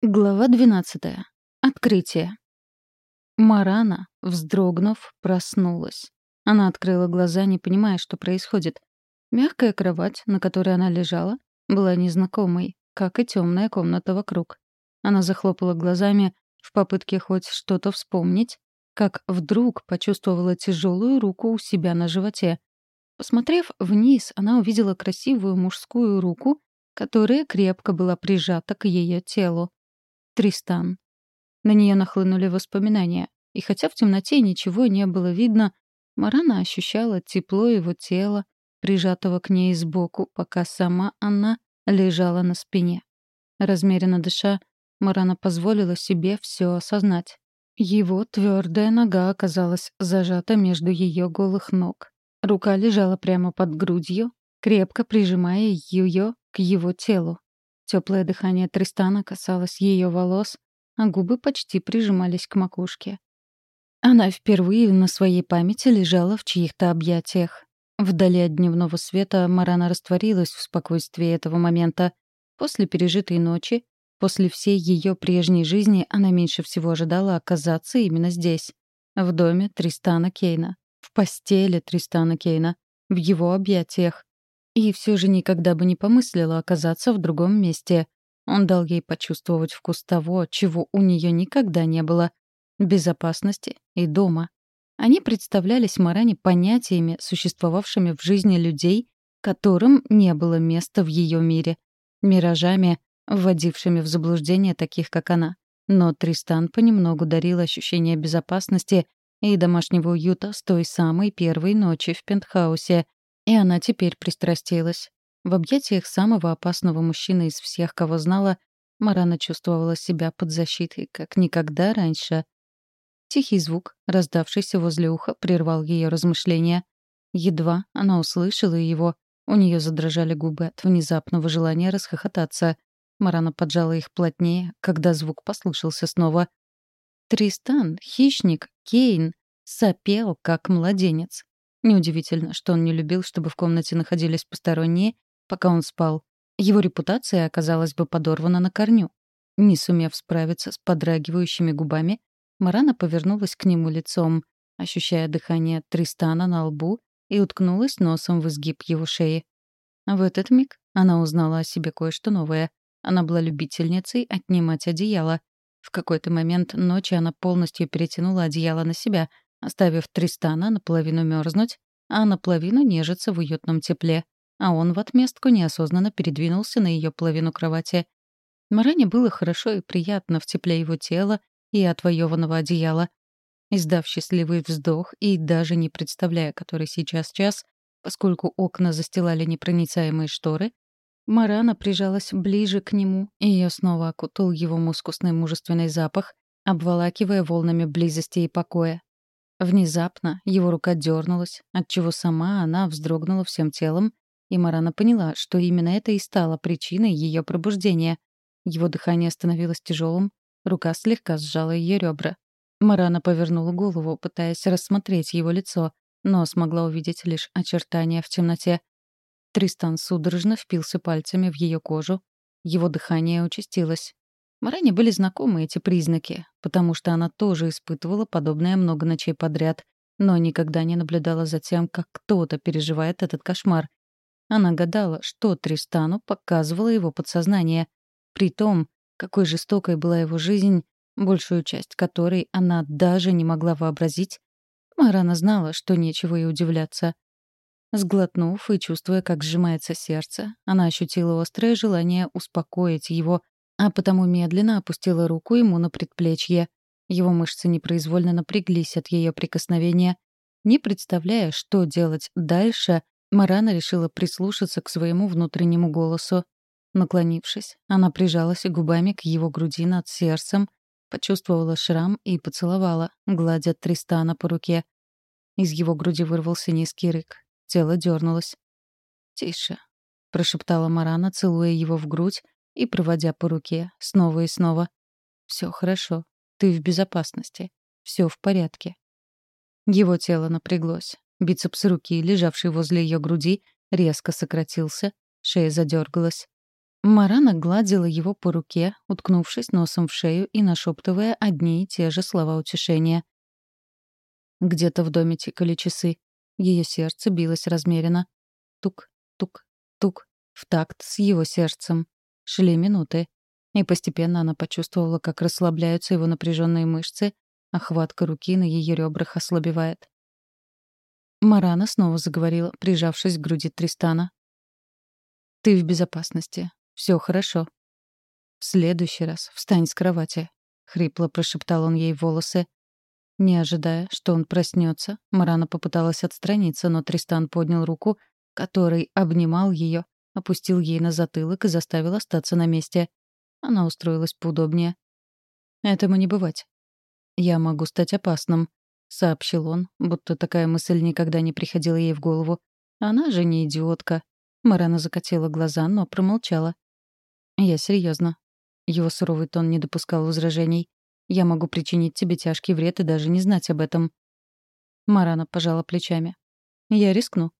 Глава 12. Открытие. Марана, вздрогнув, проснулась. Она открыла глаза, не понимая, что происходит. Мягкая кровать, на которой она лежала, была незнакомой, как и темная комната вокруг. Она захлопала глазами в попытке хоть что-то вспомнить, как вдруг почувствовала тяжелую руку у себя на животе. Посмотрев вниз, она увидела красивую мужскую руку, которая крепко была прижата к ее телу. Тристан. На нее нахлынули воспоминания, и хотя в темноте ничего не было видно, Марана ощущала тепло его тела, прижатого к ней сбоку, пока сама она лежала на спине. Размеренно дыша, Марана позволила себе все осознать. Его твердая нога оказалась зажата между ее голых ног. Рука лежала прямо под грудью, крепко прижимая ее к его телу. Теплое дыхание Тристана касалось ее волос, а губы почти прижимались к макушке. Она впервые на своей памяти лежала в чьих-то объятиях. Вдали от дневного света Марана растворилась в спокойствии этого момента. После пережитой ночи, после всей ее прежней жизни, она меньше всего ожидала оказаться именно здесь, в доме Тристана Кейна, в постели Тристана Кейна, в его объятиях. И все же никогда бы не помыслила оказаться в другом месте. Он дал ей почувствовать вкус того, чего у нее никогда не было — безопасности и дома. Они представлялись Маране понятиями, существовавшими в жизни людей, которым не было места в ее мире, миражами, вводившими в заблуждение таких, как она. Но Тристан понемногу дарил ощущение безопасности и домашнего уюта с той самой первой ночи в пентхаусе, и она теперь пристрастилась. В объятиях самого опасного мужчины из всех, кого знала, Марана чувствовала себя под защитой, как никогда раньше. Тихий звук, раздавшийся возле уха, прервал ее размышления. Едва она услышала его, у нее задрожали губы от внезапного желания расхохотаться. Марана поджала их плотнее, когда звук послышался снова. Тристан, хищник, Кейн, сопел, как младенец. Неудивительно, что он не любил, чтобы в комнате находились посторонние, пока он спал. Его репутация оказалась бы подорвана на корню. Не сумев справиться с подрагивающими губами, Марана повернулась к нему лицом, ощущая дыхание Тристана на лбу и уткнулась носом в изгиб его шеи. В этот миг она узнала о себе кое-что новое. Она была любительницей отнимать одеяло. В какой-то момент ночи она полностью перетянула одеяло на себя, оставив Тристана наполовину мерзнуть, а наполовину нежиться в уютном тепле, а он в отместку неосознанно передвинулся на ее половину кровати. Маране было хорошо и приятно в тепле его тела и отвоеванного одеяла. Издав счастливый вздох и даже не представляя, который сейчас час, поскольку окна застилали непроницаемые шторы, Марана прижалась ближе к нему, и ее снова окутал его мускусный мужественный запах, обволакивая волнами близости и покоя. Внезапно его рука дернулась, отчего сама она вздрогнула всем телом, и Марана поняла, что именно это и стало причиной ее пробуждения. Его дыхание становилось тяжелым, рука слегка сжала ее ребра. Марана повернула голову, пытаясь рассмотреть его лицо, но смогла увидеть лишь очертания в темноте. Тристан судорожно впился пальцами в ее кожу. Его дыхание участилось. Маране были знакомы эти признаки, потому что она тоже испытывала подобное много ночей подряд, но никогда не наблюдала за тем, как кто-то переживает этот кошмар. Она гадала, что Тристану показывало его подсознание. При том, какой жестокой была его жизнь, большую часть которой она даже не могла вообразить, Марана знала, что нечего и удивляться. Сглотнув и чувствуя, как сжимается сердце, она ощутила острое желание успокоить его, а потому медленно опустила руку ему на предплечье. Его мышцы непроизвольно напряглись от ее прикосновения. Не представляя, что делать дальше, Марана решила прислушаться к своему внутреннему голосу. Наклонившись, она прижалась губами к его груди над сердцем, почувствовала шрам и поцеловала, гладя Тристана по руке. Из его груди вырвался низкий рык. Тело дернулось. «Тише», — прошептала Марана, целуя его в грудь и проводя по руке снова и снова. Все хорошо. Ты в безопасности. Все в порядке». Его тело напряглось. Бицепс руки, лежавший возле ее груди, резко сократился, шея задергалась. Марана гладила его по руке, уткнувшись носом в шею и нашептывая одни и те же слова утешения. Где-то в доме тикали часы. Ее сердце билось размеренно. Тук, тук, тук, в такт с его сердцем. Шли минуты. И постепенно она почувствовала, как расслабляются его напряженные мышцы, а хватка руки на ее ребрах ослабевает. Марана снова заговорила, прижавшись к груди Тристана. «Ты в безопасности. Все хорошо. В следующий раз встань с кровати», — хрипло прошептал он ей волосы. Не ожидая, что он проснется, Марана попыталась отстраниться, но Тристан поднял руку, который обнимал ее, опустил ей на затылок и заставил остаться на месте. Она устроилась поудобнее. «Этому не бывать. Я могу стать опасным», — сообщил он, будто такая мысль никогда не приходила ей в голову. Она же не идиотка. Марана закатила глаза, но промолчала. «Я серьезно. Его суровый тон не допускал возражений. Я могу причинить тебе тяжкий вред и даже не знать об этом». Марана пожала плечами. «Я рискну».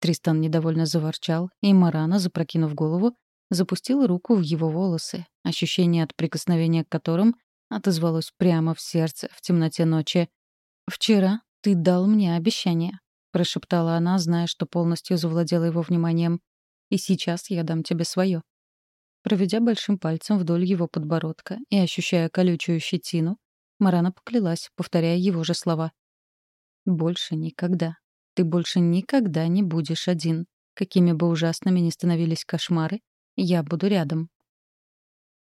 Тристан недовольно заворчал, и Марана, запрокинув голову, запустила руку в его волосы, ощущение от прикосновения к которым отозвалось прямо в сердце в темноте ночи. «Вчера ты дал мне обещание», — прошептала она, зная, что полностью завладела его вниманием. «И сейчас я дам тебе свое. Проведя большим пальцем вдоль его подбородка и ощущая колючую щетину, Марана поклялась, повторяя его же слова. «Больше никогда. Ты больше никогда не будешь один. Какими бы ужасными ни становились кошмары, я буду рядом».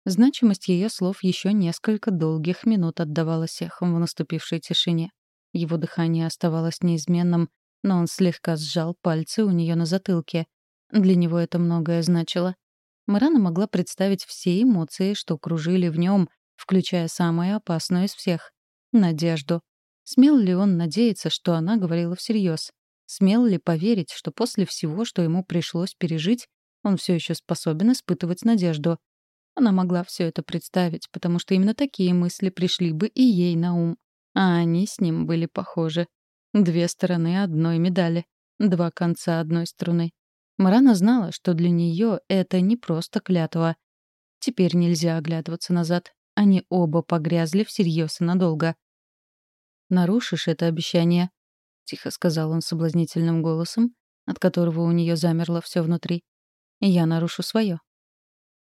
Значимость ее слов еще несколько долгих минут отдавалась эхом в наступившей тишине. Его дыхание оставалось неизменным, но он слегка сжал пальцы у нее на затылке. Для него это многое значило. Марана могла представить все эмоции, что кружили в нем, включая самую опасную из всех — надежду. Смел ли он надеяться, что она говорила всерьез? Смел ли поверить, что после всего, что ему пришлось пережить, он все еще способен испытывать надежду? Она могла все это представить, потому что именно такие мысли пришли бы и ей на ум. А они с ним были похожи. Две стороны одной медали, два конца одной струны. Марана знала, что для нее это не просто клятва. Теперь нельзя оглядываться назад. Они оба погрязли всерьез и надолго. «Нарушишь это обещание», — тихо сказал он соблазнительным голосом, от которого у нее замерло все внутри. «Я нарушу свое».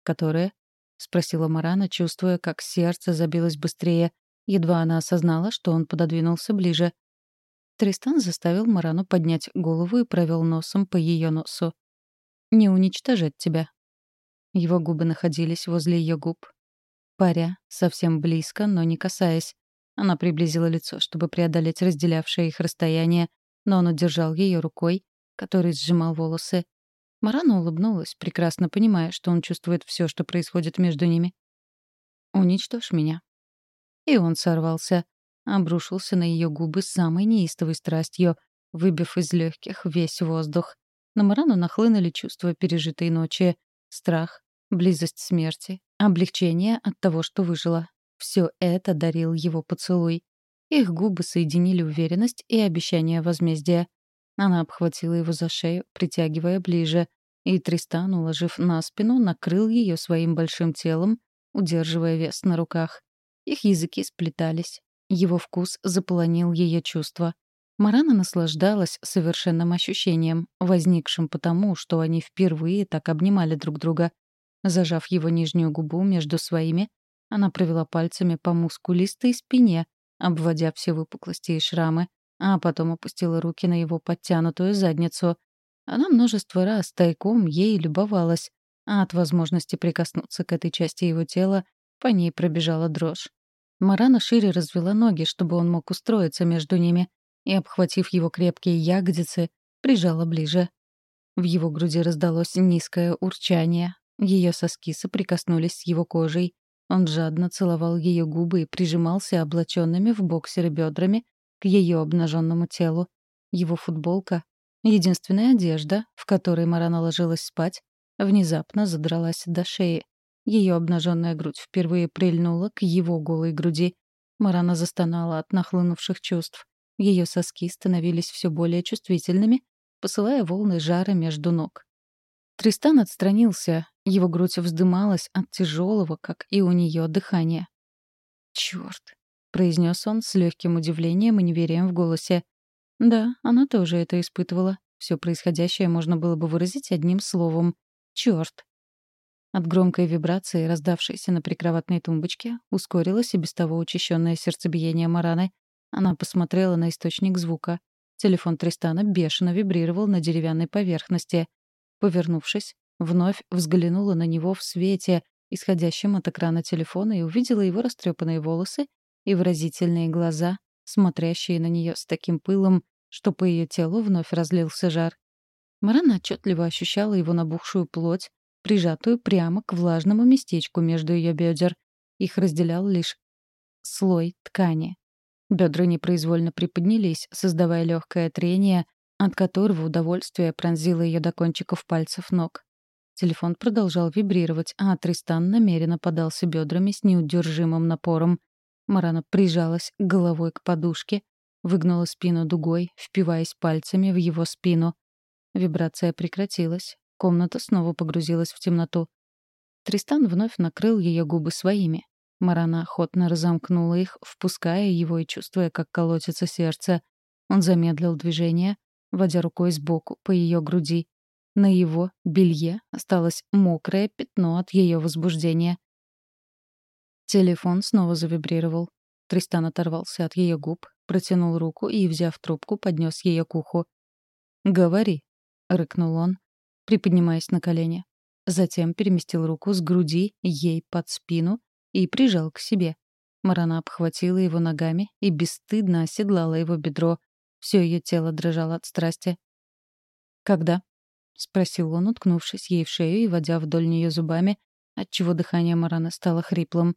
«Которое?» — спросила Марана, чувствуя, как сердце забилось быстрее. Едва она осознала, что он пододвинулся ближе. Тристан заставил Марану поднять голову и провел носом по ее носу. «Не уничтожать тебя». Его губы находились возле ее губ. Паря, совсем близко, но не касаясь. Она приблизила лицо, чтобы преодолеть разделявшее их расстояние, но он удержал ее рукой, который сжимал волосы. Марана улыбнулась, прекрасно понимая, что он чувствует все, что происходит между ними. «Уничтожь меня». И он сорвался обрушился на ее губы самой неистовой страстью, выбив из легких весь воздух. На Марану нахлынули чувства пережитой ночи, страх, близость смерти, облегчение от того, что выжила. Все это дарил его поцелуй. Их губы соединили уверенность и обещание возмездия. Она обхватила его за шею, притягивая ближе, и Тристан, уложив на спину, накрыл ее своим большим телом, удерживая вес на руках. Их языки сплетались, его вкус заполонил ее чувства. Марана наслаждалась совершенным ощущением, возникшим потому, что они впервые так обнимали друг друга. Зажав его нижнюю губу между своими, она провела пальцами по мускулистой спине, обводя все выпуклости и шрамы, а потом опустила руки на его подтянутую задницу. Она множество раз тайком ей любовалась, а от возможности прикоснуться к этой части его тела по ней пробежала дрожь. Марана шире развела ноги, чтобы он мог устроиться между ними, и, обхватив его крепкие ягодицы, прижала ближе. В его груди раздалось низкое урчание. Ее соски соприкоснулись с его кожей. Он жадно целовал ее губы и прижимался облаченными в боксеры бедрами к ее обнаженному телу. Его футболка, единственная одежда, в которой Марана ложилась спать, внезапно задралась до шеи. Ее обнаженная грудь впервые прильнула к его голой груди. Марана застонала от нахлынувших чувств. Ее соски становились все более чувствительными, посылая волны жара между ног. Тристан отстранился, Его грудь вздымалась от тяжелого, как и у нее, дыхания. «Черт!» — произнес он с легким удивлением и неверием в голосе. Да, она тоже это испытывала. Все происходящее можно было бы выразить одним словом. Черт! От громкой вибрации, раздавшейся на прикроватной тумбочке, ускорилось и без того учащенное сердцебиение Мараны. Она посмотрела на источник звука. Телефон Тристана бешено вибрировал на деревянной поверхности. Повернувшись, вновь взглянула на него в свете, исходящем от экрана телефона, и увидела его растрепанные волосы и выразительные глаза, смотрящие на нее с таким пылом, что по ее телу вновь разлился жар. Марана отчетливо ощущала его набухшую плоть, прижатую прямо к влажному местечку между ее бедер. Их разделял лишь слой ткани. Бедра непроизвольно приподнялись, создавая легкое трение, от которого удовольствие пронзило ее до кончиков пальцев ног. Телефон продолжал вибрировать, а Тристан намеренно подался бедрами с неудержимым напором. Марана прижалась головой к подушке, выгнула спину дугой, впиваясь пальцами в его спину. Вибрация прекратилась. Комната снова погрузилась в темноту. Тристан вновь накрыл ее губы своими. Марана охотно разомкнула их, впуская его и чувствуя, как колотится сердце. Он замедлил движение, водя рукой сбоку по ее груди. На его белье осталось мокрое пятно от ее возбуждения. Телефон снова завибрировал. Тристан оторвался от ее губ, протянул руку и, взяв трубку, поднес ее к уху. «Говори», — рыкнул он, приподнимаясь на колени. Затем переместил руку с груди ей под спину и прижал к себе. Марана обхватила его ногами и бесстыдно оседлала его бедро. Все ее тело дрожало от страсти. «Когда?» — спросил он, уткнувшись ей в шею и водя вдоль нее зубами, отчего дыхание Мараны стало хриплым.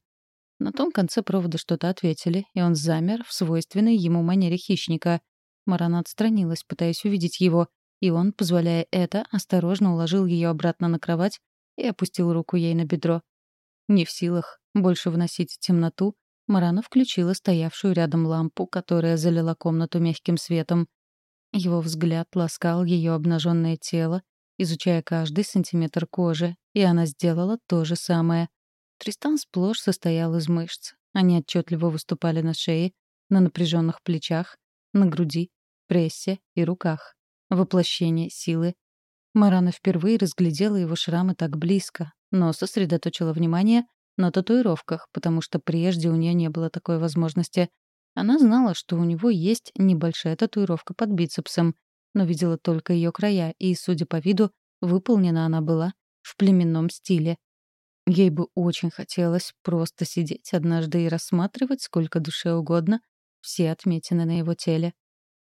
На том конце провода что-то ответили, и он замер в свойственной ему манере хищника. Марана отстранилась, пытаясь увидеть его, и он, позволяя это, осторожно уложил ее обратно на кровать и опустил руку ей на бедро. Не в силах больше вносить темноту, Марана включила стоявшую рядом лампу, которая залила комнату мягким светом. Его взгляд ласкал ее обнаженное тело, изучая каждый сантиметр кожи, и она сделала то же самое. Тристан сплошь состоял из мышц. Они отчетливо выступали на шее, на напряженных плечах, на груди, прессе и руках. Воплощение силы. Марана впервые разглядела его шрамы так близко, но сосредоточила внимание на татуировках, потому что прежде у нее не было такой возможности. Она знала, что у него есть небольшая татуировка под бицепсом, но видела только ее края, и, судя по виду, выполнена она была в племенном стиле. Ей бы очень хотелось просто сидеть однажды и рассматривать сколько душе угодно все отметины на его теле.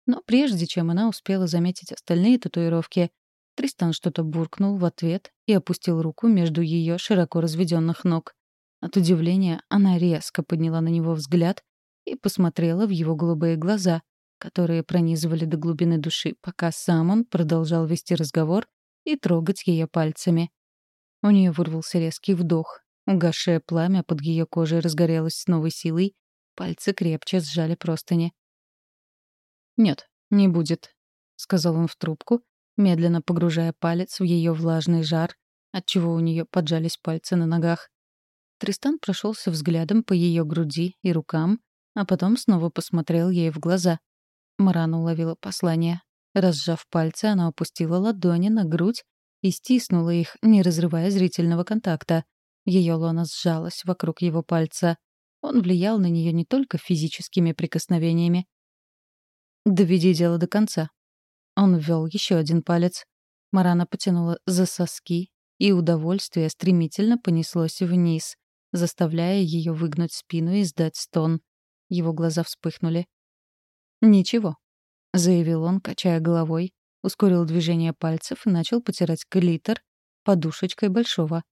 Но прежде чем она успела заметить остальные татуировки, Тристан что-то буркнул в ответ и опустил руку между ее широко разведенных ног. От удивления она резко подняла на него взгляд и посмотрела в его голубые глаза, которые пронизывали до глубины души, пока сам он продолжал вести разговор и трогать ее пальцами. У нее вырвался резкий вдох. Угасшее пламя под ее кожей разгорелось с новой силой. Пальцы крепче сжали простыни. «Нет, не будет», — сказал он в трубку, медленно погружая палец в ее влажный жар, отчего у нее поджались пальцы на ногах. Тристан прошелся взглядом по ее груди и рукам, а потом снова посмотрел ей в глаза. Марана уловила послание. Разжав пальцы, она опустила ладони на грудь и стиснула их, не разрывая зрительного контакта. Ее лона сжалась вокруг его пальца. Он влиял на нее не только физическими прикосновениями. «Доведи дело до конца». Он ввел еще один палец. Марана потянула за соски, и удовольствие стремительно понеслось вниз, заставляя ее выгнуть спину и сдать стон. Его глаза вспыхнули. «Ничего», — заявил он, качая головой, ускорил движение пальцев и начал потирать клитор подушечкой большого.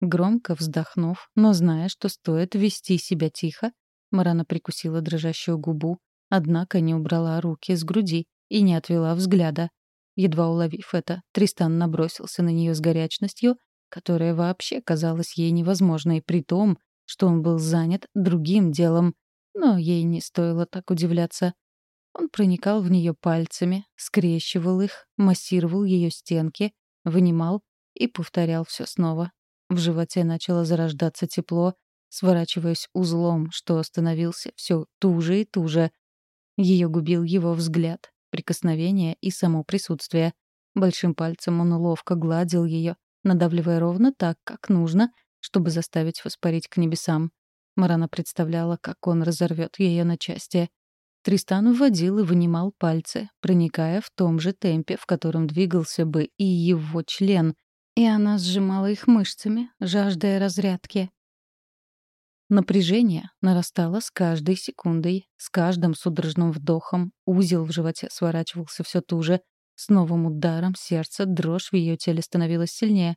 Громко вздохнув, но зная, что стоит вести себя тихо, Марана прикусила дрожащую губу, однако не убрала руки с груди и не отвела взгляда. Едва уловив это, Тристан набросился на нее с горячностью, которая вообще казалась ей невозможной, при том, что он был занят другим делом. Но ей не стоило так удивляться. Он проникал в нее пальцами, скрещивал их, массировал ее стенки, вынимал и повторял все снова. В животе начало зарождаться тепло, сворачиваясь узлом, что становился все туже и туже. Ее губил его взгляд, прикосновение и само присутствие. Большим пальцем он ловко гладил ее, надавливая ровно так, как нужно, чтобы заставить воспарить к небесам. Марана представляла, как он разорвет ее на части. Тристан вводил и вынимал пальцы, проникая в том же темпе, в котором двигался бы и его член, и она сжимала их мышцами, жаждая разрядки. Напряжение нарастало с каждой секундой, с каждым судорожным вдохом, узел в животе сворачивался все туже, с новым ударом сердца дрожь в ее теле становилась сильнее.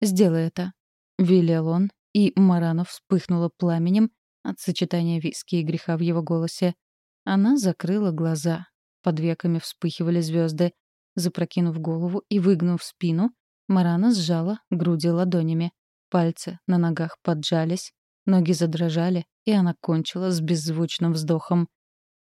«Сделай это», — велел он, и Марана вспыхнула пламенем от сочетания виски и греха в его голосе. Она закрыла глаза. Под веками вспыхивали звезды. Запрокинув голову и выгнув спину, Марана сжала груди ладонями. Пальцы на ногах поджались, ноги задрожали, и она кончила с беззвучным вздохом.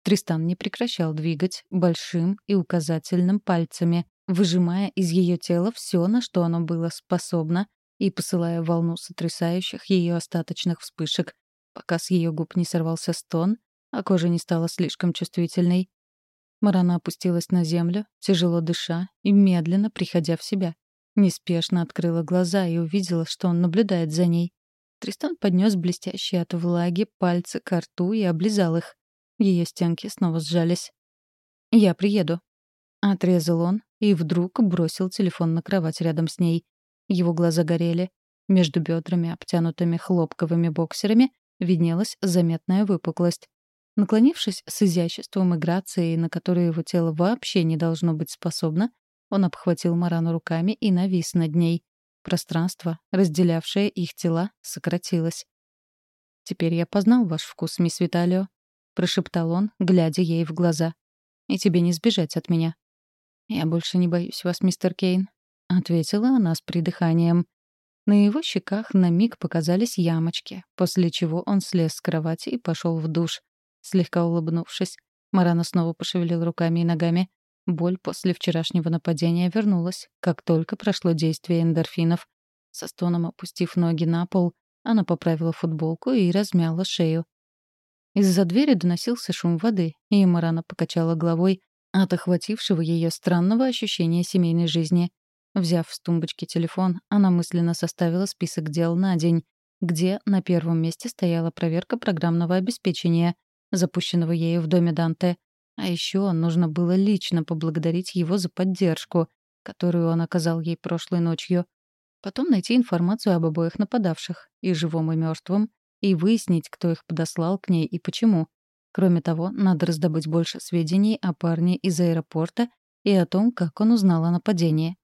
Тристан не прекращал двигать большим и указательным пальцами, выжимая из ее тела все, на что оно было способно, и посылая волну сотрясающих ее остаточных вспышек, пока с ее губ не сорвался стон, а кожа не стала слишком чувствительной. Марана опустилась на землю, тяжело дыша и медленно приходя в себя. Неспешно открыла глаза и увидела, что он наблюдает за ней. Тристан поднес блестящие от влаги пальцы к рту и облизал их. Ее стенки снова сжались. «Я приеду», — отрезал он и вдруг бросил телефон на кровать рядом с ней. Его глаза горели. Между бедрами, обтянутыми хлопковыми боксерами, виднелась заметная выпуклость. Наклонившись с изяществом и грацией, на которую его тело вообще не должно быть способно, он обхватил Марану руками и навис над ней. Пространство, разделявшее их тела, сократилось. «Теперь я познал ваш вкус, мисс Виталио», — прошептал он, глядя ей в глаза. «И тебе не сбежать от меня». «Я больше не боюсь вас, мистер Кейн», — ответила она с придыханием. На его щеках на миг показались ямочки, после чего он слез с кровати и пошел в душ. Слегка улыбнувшись, Марана снова пошевелил руками и ногами. Боль после вчерашнего нападения вернулась, как только прошло действие эндорфинов. Со стоном опустив ноги на пол, она поправила футболку и размяла шею. Из-за двери доносился шум воды, и Марана покачала головой от охватившего ее странного ощущения семейной жизни. Взяв с тумбочки телефон, она мысленно составила список дел на день, где на первом месте стояла проверка программного обеспечения, запущенного ею в доме Данте. А еще нужно было лично поблагодарить его за поддержку, которую он оказал ей прошлой ночью. Потом найти информацию об обоих нападавших, и живом, и мертвом, и выяснить, кто их подослал к ней и почему. Кроме того, надо раздобыть больше сведений о парне из аэропорта и о том, как он узнал о нападении.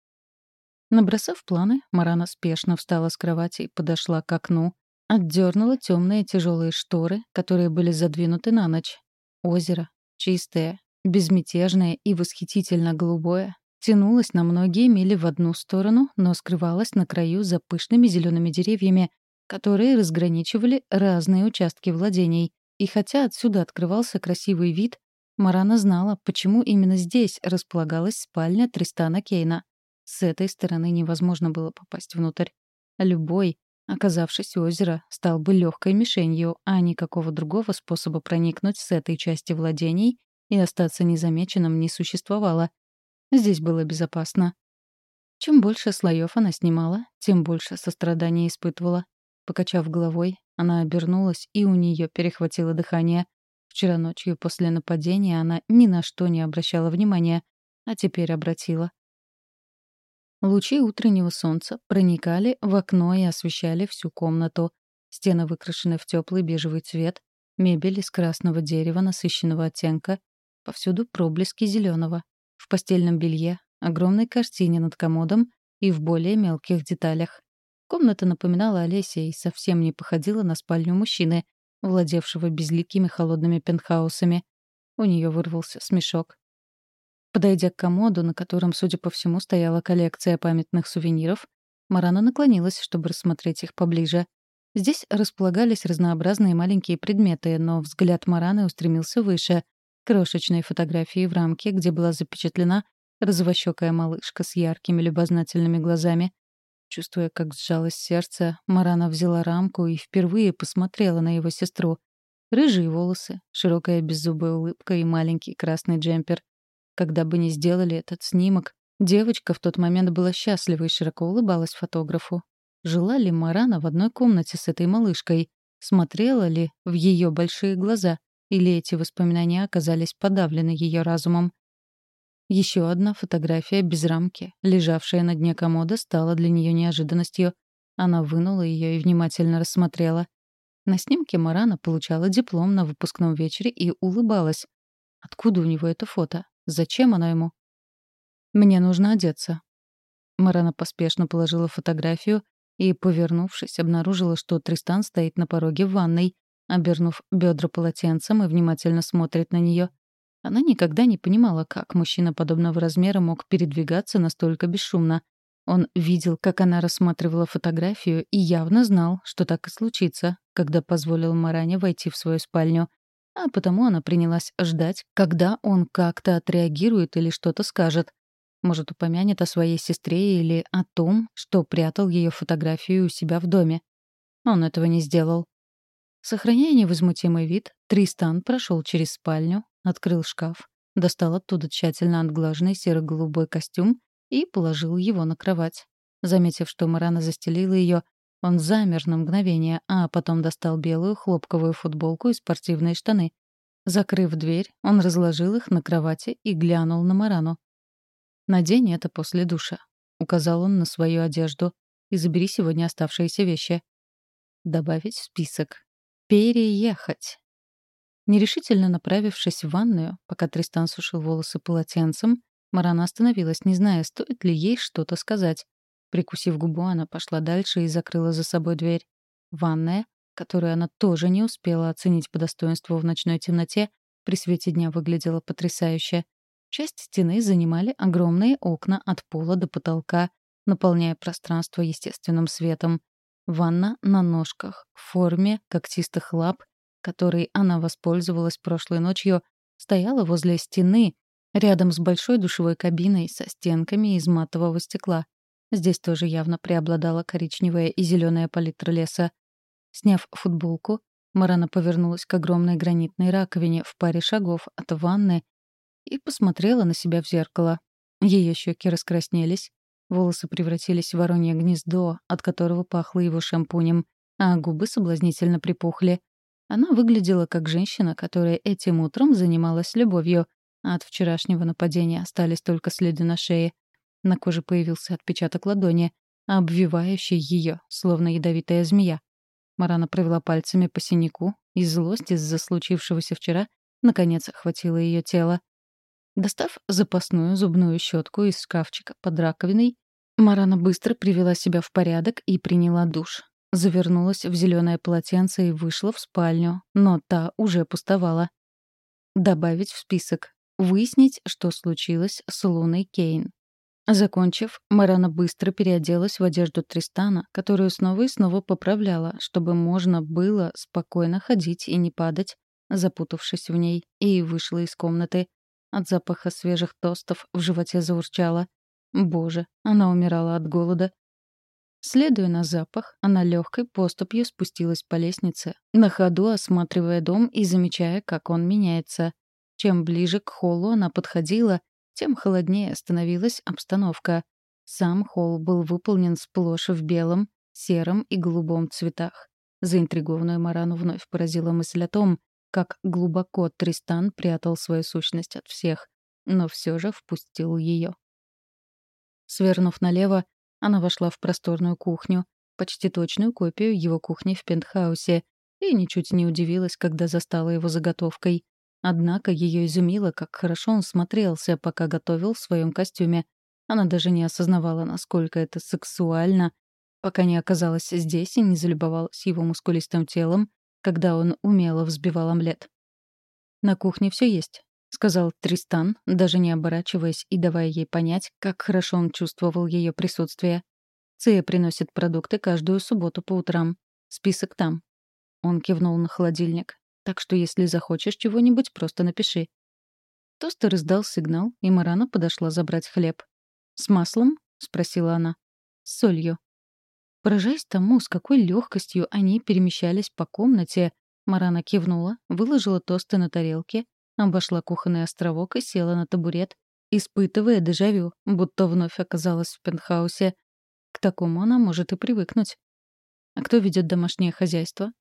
Набросав планы, Марана спешно встала с кровати и подошла к окну, отдернула темные тяжелые шторы, которые были задвинуты на ночь. Озеро, чистое, безмятежное и восхитительно голубое, тянулось на многие мили в одну сторону, но скрывалось на краю за пышными зелеными деревьями, которые разграничивали разные участки владений. И хотя отсюда открывался красивый вид, Марана знала, почему именно здесь располагалась спальня Тристана Кейна. С этой стороны невозможно было попасть внутрь. Любой, оказавшись у озера, стал бы легкой мишенью, а никакого другого способа проникнуть с этой части владений и остаться незамеченным не существовало. Здесь было безопасно. Чем больше слоев она снимала, тем больше сострадания испытывала. Покачав головой, она обернулась, и у нее перехватило дыхание. Вчера ночью после нападения она ни на что не обращала внимания, а теперь обратила. Лучи утреннего солнца проникали в окно и освещали всю комнату. Стены выкрашены в теплый бежевый цвет, мебель из красного дерева насыщенного оттенка, повсюду проблески зеленого. В постельном белье, огромной картине над комодом и в более мелких деталях. Комната напоминала Олеся и совсем не походила на спальню мужчины, владевшего безликими холодными пентхаусами. У нее вырвался смешок. Подойдя к комоду, на котором, судя по всему, стояла коллекция памятных сувениров, Марана наклонилась, чтобы рассмотреть их поближе. Здесь располагались разнообразные маленькие предметы, но взгляд Мараны устремился выше, крошечной фотографии в рамке, где была запечатлена розовощекая малышка с яркими любознательными глазами. Чувствуя, как сжалось сердце, Марана взяла рамку и впервые посмотрела на его сестру. Рыжие волосы, широкая беззубая улыбка и маленький красный джемпер. Когда бы ни сделали этот снимок, девочка в тот момент была счастлива и широко улыбалась фотографу. Жила ли Марана в одной комнате с этой малышкой? Смотрела ли в ее большие глаза? Или эти воспоминания оказались подавлены ее разумом? Еще одна фотография без рамки, лежавшая на дне комода, стала для нее неожиданностью. Она вынула ее и внимательно рассмотрела. На снимке Марана получала диплом на выпускном вечере и улыбалась. Откуда у него это фото? Зачем оно ему? «Мне нужно одеться». Марана поспешно положила фотографию и, повернувшись, обнаружила, что Тристан стоит на пороге в ванной, обернув бедра полотенцем и внимательно смотрит на нее. Она никогда не понимала, как мужчина подобного размера мог передвигаться настолько бесшумно. Он видел, как она рассматривала фотографию и явно знал, что так и случится, когда позволил Маране войти в свою спальню. А потому она принялась ждать, когда он как-то отреагирует или что-то скажет. Может, упомянет о своей сестре или о том, что прятал ее фотографию у себя в доме. Он этого не сделал. Сохраняя невозмутимый вид, Тристан прошел через спальню, открыл шкаф, достал оттуда тщательно отглаженный серо-голубой костюм и положил его на кровать. Заметив, что Марана застелила ее, он замер на мгновение, а потом достал белую хлопковую футболку и спортивные штаны. Закрыв дверь, он разложил их на кровати и глянул на Марану. «Надень это после душа», — указал он на свою одежду, «и забери сегодня оставшиеся вещи». Добавить в список. «Переехать». Нерешительно направившись в ванную, пока Тристан сушил волосы полотенцем, Марана остановилась, не зная, стоит ли ей что-то сказать. Прикусив губу, она пошла дальше и закрыла за собой дверь. Ванная, которую она тоже не успела оценить по достоинству в ночной темноте, при свете дня выглядела потрясающе. Часть стены занимали огромные окна от пола до потолка, наполняя пространство естественным светом. Ванна на ножках, в форме когтистых лап которой она воспользовалась прошлой ночью, стояла возле стены, рядом с большой душевой кабиной со стенками из матового стекла. Здесь тоже явно преобладала коричневая и зеленая палитра леса. Сняв футболку, Марана повернулась к огромной гранитной раковине в паре шагов от ванны и посмотрела на себя в зеркало. Ее щеки раскраснелись, волосы превратились в воронье гнездо, от которого пахло его шампунем, а губы соблазнительно припухли. Она выглядела как женщина, которая этим утром занималась любовью, а от вчерашнего нападения остались только следы на шее. На коже появился отпечаток ладони, обвивающий ее, словно ядовитая змея. Марана провела пальцами по синяку, и злость из-за случившегося вчера наконец охватила ее тело. Достав запасную зубную щетку из шкафчика под раковиной, Марана быстро привела себя в порядок и приняла душ. Завернулась в зеленое полотенце и вышла в спальню, но та уже пустовала. Добавить в список. Выяснить, что случилось с Луной Кейн. Закончив, Марана быстро переоделась в одежду Тристана, которую снова и снова поправляла, чтобы можно было спокойно ходить и не падать, запутавшись в ней, и вышла из комнаты. От запаха свежих тостов в животе заурчала. Боже, она умирала от голода. Следуя на запах, она легкой поступью спустилась по лестнице, на ходу осматривая дом и замечая, как он меняется. Чем ближе к холлу она подходила, тем холоднее становилась обстановка. Сам холл был выполнен сплошь в белом, сером и голубом цветах. Заинтригованную Марану вновь поразила мысль о том, как глубоко Тристан прятал свою сущность от всех, но все же впустил ее. Свернув налево, она вошла в просторную кухню, почти точную копию его кухни в пентхаусе, и ничуть не удивилась, когда застала его заготовкой. Однако ее изумило, как хорошо он смотрелся, пока готовил в своем костюме. Она даже не осознавала, насколько это сексуально, пока не оказалась здесь и не залюбовалась его мускулистым телом, когда он умело взбивал омлет. «На кухне все есть», — сказал Тристан, даже не оборачиваясь и давая ей понять, как хорошо он чувствовал ее присутствие. «Ция приносит продукты каждую субботу по утрам. Список там». Он кивнул на холодильник. «Так что если захочешь чего-нибудь, просто напиши». Тостер издал сигнал, и Марана подошла забрать хлеб. «С маслом?» — спросила она. «С солью». Поражаясь тому, с какой легкостью они перемещались по комнате, Марана кивнула, выложила тосты на тарелки, обошла кухонный островок и села на табурет, испытывая дежавю, будто вновь оказалась в пентхаусе. К такому она может и привыкнуть. А кто ведет домашнее хозяйство?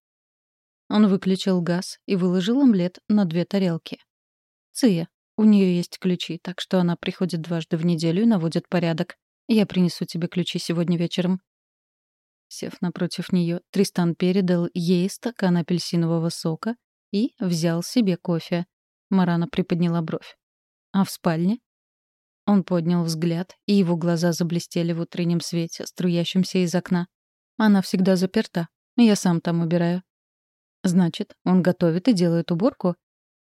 Он выключил газ и выложил омлет на две тарелки. Ция. У нее есть ключи, так что она приходит дважды в неделю и наводит порядок. Я принесу тебе ключи сегодня вечером. Сев напротив нее, Тристан передал ей стакан апельсинового сока и взял себе кофе. Марана приподняла бровь. «А в спальне?» Он поднял взгляд, и его глаза заблестели в утреннем свете, струящемся из окна. «Она всегда заперта. Я сам там убираю». «Значит, он готовит и делает уборку?»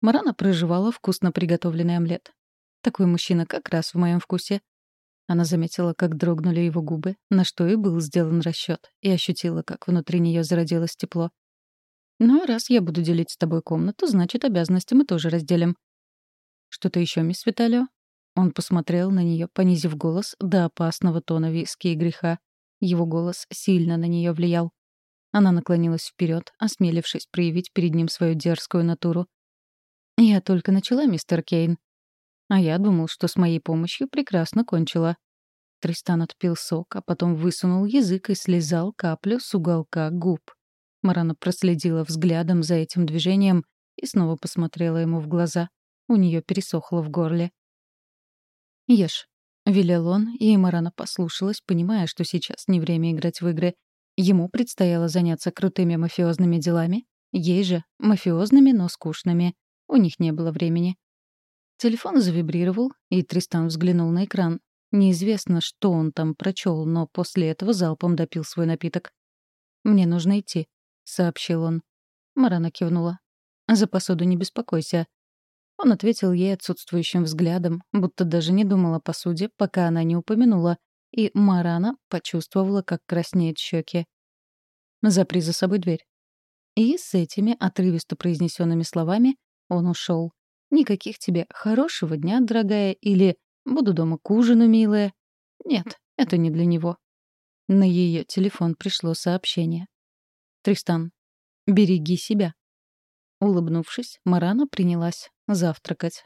Марана проживала вкусно приготовленный омлет. «Такой мужчина как раз в моем вкусе. Она заметила, как дрогнули его губы, на что и был сделан расчет, и ощутила, как внутри нее зародилось тепло. «Ну, раз я буду делить с тобой комнату, значит, обязанности мы тоже разделим». «Что-то еще, мисс Виталио?» Он посмотрел на нее, понизив голос до опасного тона виски и греха. Его голос сильно на нее влиял. Она наклонилась вперед, осмелившись проявить перед ним свою дерзкую натуру. «Я только начала, мистер Кейн», а я думал, что с моей помощью прекрасно кончила. Тристан отпил сок, а потом высунул язык и слезал каплю с уголка губ. Марана проследила взглядом за этим движением и снова посмотрела ему в глаза. У нее пересохло в горле. «Ешь», — велел он, и Марана послушалась, понимая, что сейчас не время играть в игры. Ему предстояло заняться крутыми мафиозными делами, ей же — мафиозными, но скучными. У них не было времени. Телефон завибрировал, и Тристан взглянул на экран. Неизвестно, что он там прочел, но после этого залпом допил свой напиток. «Мне нужно идти», — сообщил он. Марана кивнула. «За посуду не беспокойся». Он ответил ей отсутствующим взглядом, будто даже не думал о посуде, пока она не упомянула, и Марана почувствовала, как краснеют щеки. «Запри за собой дверь». И с этими отрывисто произнесенными словами он ушел. Никаких тебе «хорошего дня, дорогая» или «буду дома к ужину, милая». Нет, это не для него. На ее телефон пришло сообщение. «Тристан, береги себя». Улыбнувшись, Марана принялась завтракать.